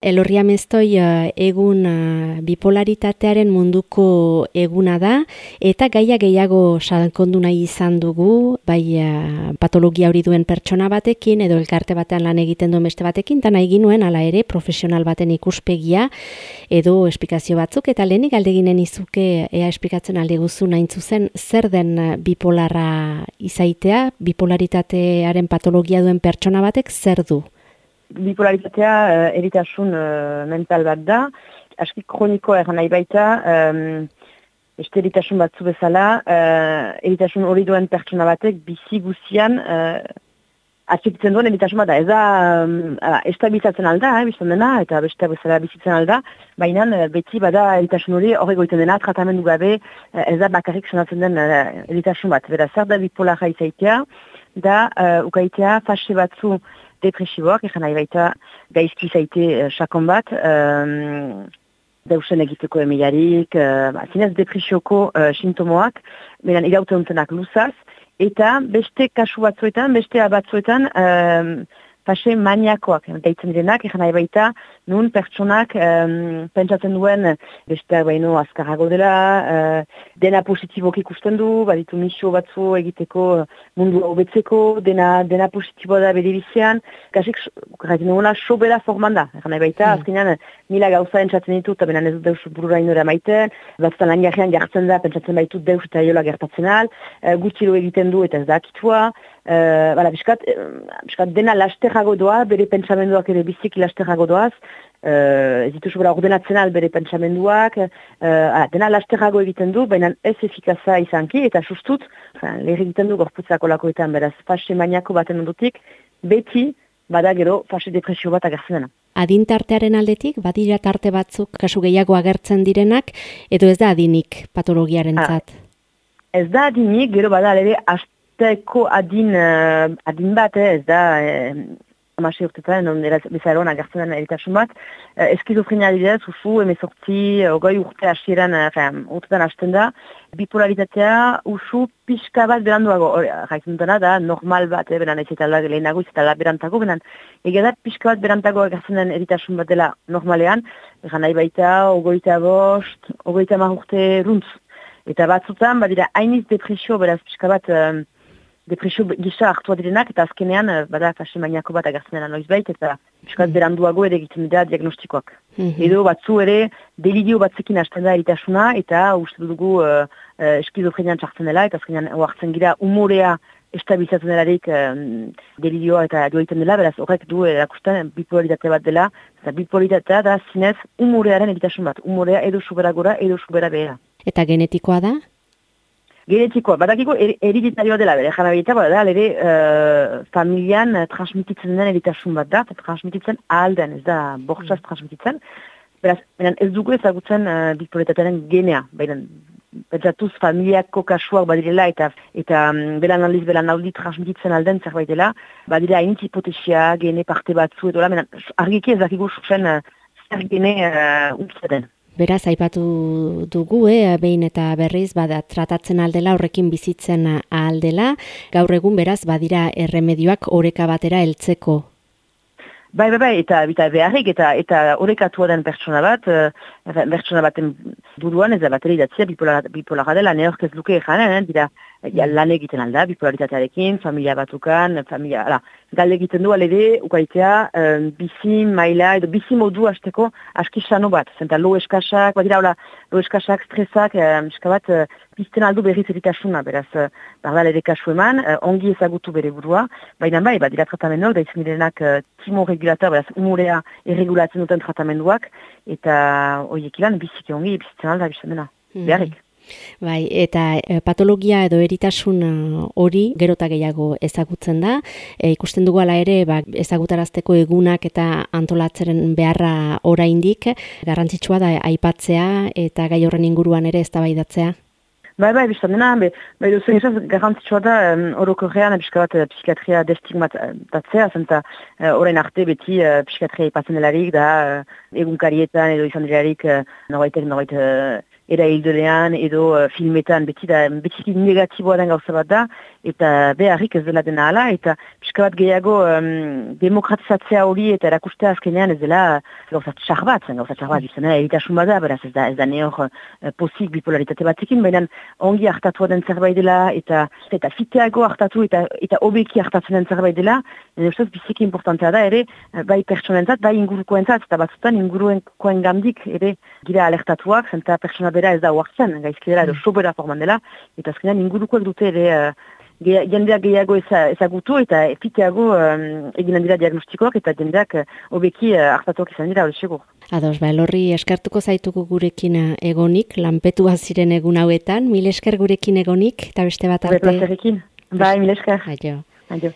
Elorria meztoi egun uh, bipolaritatearen munduko eguna da, eta gaia gehiago salkondu nahi izan dugu, bai uh, patologia hori duen pertsona batekin, edo elkarte batean lan egiten duen beste batekin, eta nahi ginuen, ala ere, profesional baten ikuspegia, edo esplikazio batzuk, eta lehenik aldeginen izuke, ea esplikatzen alde guzu nahi zuzen, zer den bipolarra izaitea, bipolaritatearen patologia duen pertsona batek zer du? Bipolaritatea uh, eritasun uh, mental bat da, aski kronikoa eran nahi baita, um, beste eritasun batzu bezala, uh, eritasun hori duen pertsona batek bizi guzian uh, atxikitzen duen eritasun bat da. Ez da, um, estabilizatzen alda, eh, biztan dena, eta beste bezala bizitzen alda, baina beti bada eritasun hori hori goiten dena, tratamendu gabe, uh, ez da bakarrik sonatzen den uh, eritasun bat. Bera, zer da bipolarra izaitea, da, uh, ukaitea, fase batzu, depresiboak, ezan nahi baita gaizki zaite uh, sakon bat, um, deusen egiteko emilarik, uh, zinez depresioko uh, sintomoak, menan irautontenak luzaz, eta beste kasu batzuetan, beste batzuetan, um, fase maniakoak, daitzen direnak, egin nahi baita, nun pertsonak um, pentsatzen duen besteak baino azkarrago dela, uh, dena positiboak ikusten du, baditu misio batzu egiteko mundu hobetzeko, dena, dena positiboa da bere bizian, kasik, gaitzen duguna, sobera forman da, egin nahi baita, mm. azkenean, mila gauza entzatzen ditu, eta benan ez deus burura inora maiten, batzutan lan jartzen da, pentsatzen baitu deus eta jola gertatzen al, uh, gutxilo egiten du eta ez da akitua, Uh, bala, biskat, biskat, dena lasterrago doa, bere pentsamenduak ere biziki lasterrago doaz, uh, ez dituzu bera ordenatzen al bere pentsamenduak, uh, dena lasterrago egiten du, baina ez efikaza izanki, eta sustut, leher egiten du gorputzako lakoetan, beraz, fase maniako baten ondutik, beti, bada gero, fase depresio bat agertzen dena. Adintartearen aldetik, badira tarte batzuk kasu gehiago agertzen direnak, edo ez da adinik patologiaren zat? Ah, ez da adinik, gero bada ere, urteko adin, uh, adin bat, eh, ez da, eh, amasi urtetan, non bezaron agertzen den eritasun bat, uh, eskizofrenia adibidez, usu, emezortzi, ogoi urte hasieran, uh, urtetan hasten da, bipolaritatea usu pixka bat beranduago, jaitzen dutena da, normal bat, eh, beran ez eta lehenago, ez eta berantako, beran, egia da, pixka bat berantago agertzen den eritasun bat dela normalean, egan nahi baita, ogoita bost, ogoita marurte runtz, Eta batzutan, badira, hainiz depresio, beraz, pixka bat, depresio gisa hartua direnak, eta azkenean, eh, bada, fase maniako bat agertzen dena noiz eta piskat mm. beranduago ere egiten dira diagnostikoak. Mm -hmm. Edo batzu ere, delidio batzekin hasten da eritasuna, eta uste dugu uh, uh, eskizofrenian txartzen dela, eta azkenean oartzen gira umorea estabilizatzen delarik um, delidioa eta joiten dela, beraz horrek du erakusten bipolaritate bat dela, eta bipolaritate da zinez umorearen eritasun bat, umorea edo subera gora, edo subera behera. Eta genetikoa da? Genetikoa, badakiko er, ereditarioa dela, bere jana behita, bada, ere uh, familian uh, transmititzen den eritasun bat da, transmititzen ahal den, ez da, bortzaz mm. transmititzen. Beraz, ez dugu ezagutzen uh, bipoletatearen genea, baina, pentsatuz familiako kasuak badirela eta eta um, belan aldiz, belan aldiz transmititzen alden zerbait dela, badira hainit hipotesia, gene parte batzu edo, argiki ez dakigu zuzen uh, zer gene uh. Beraz, aipatu dugu, eh, behin eta berriz, bada, tratatzen aldela, horrekin bizitzen aldela, gaur egun beraz, badira erremedioak oreka batera heltzeko. Bai, bai, bai, eta, eta beharrik, eta eta orekatua den pertsona bat, uh, pertsona baten buruan, ez da bateri datzea, bipolara dela, neork ez luke janen, eh, dira, ja, mm. lan egiten alda, bipolaritatearekin, familia batukan, familia, ala, galde egiten du alede, ukaitea, um, bizi maila, edo bizi modu hasteko aski sano bat, zenta lo eskasak, bat dira, lo eskasak, stresak, um, eskabat, uh, bizten aldu berriz eritasuna, beraz, uh, bardal ere kasu eman, uh, ongi ezagutu bere burua, baina bai, bat dira tratamenduak, da izan direnak uh, timo regulator, beraz, umurea erregulatzen duten tratamenduak, eta horiek ilan, biziki ongi, bizten alda, bizten dena, mm. beharrik. Bai, eta e, patologia edo eritasun eh, hori gerota gehiago ezagutzen da. E, ikusten dugu ala ere, ba, ezagutarazteko egunak eta antolatzeren beharra oraindik garrantzitsua da aipatzea eta gai horren inguruan ere eztabaidatzea. Bai, bai, biztan dena, bai, bai duzen esaz, garrantzitsua da, um, orokorrean, pixka bat, psikiatria destigmatatzea, zenta, uh, orain arte beti, uh, psikiatria ipatzen delarik, da, uh, egunkarietan edo izan delarik, uh, noraitek, era hildorean edo uh, filmetan beti da, beti negatiboa den gauza bat da, eta beharrik ez dela dena ala, eta pixka bat gehiago um, demokratizatzea hori eta erakustea azkenean ez dela gauza txar bat, gauza txar bat, izan eritasun bat da, beraz ez da, ez da neor uh, posik bipolaritate batekin, baina ongi hartatua den zerbait dela, eta eta fiteago hartatu eta eta obeki hartatzen den zerbait dela, nire ustez biziki importantea da, ere, bai pertsonentzat, bai ingurukoentzat, eta batzutan ingurukoen gandik, ere, gira alertatuak, zenta pertsona bera ez da huartzen, gaizki dela edo mm. sobera forman dela, eta azkenean ingurukoak dute ere uh, jendeak gehiago ezagutu eta epiteago um, egin dira diagnostikoak eta jendeak uh, obeki uh, hartatuak izan dira hori segur. Ados, ba, elorri eskartuko zaituko gurekin egonik, lanpetu ziren egun hauetan, mil esker gurekin egonik, eta beste bat arte. Bai, mil esker. Aio. Aio.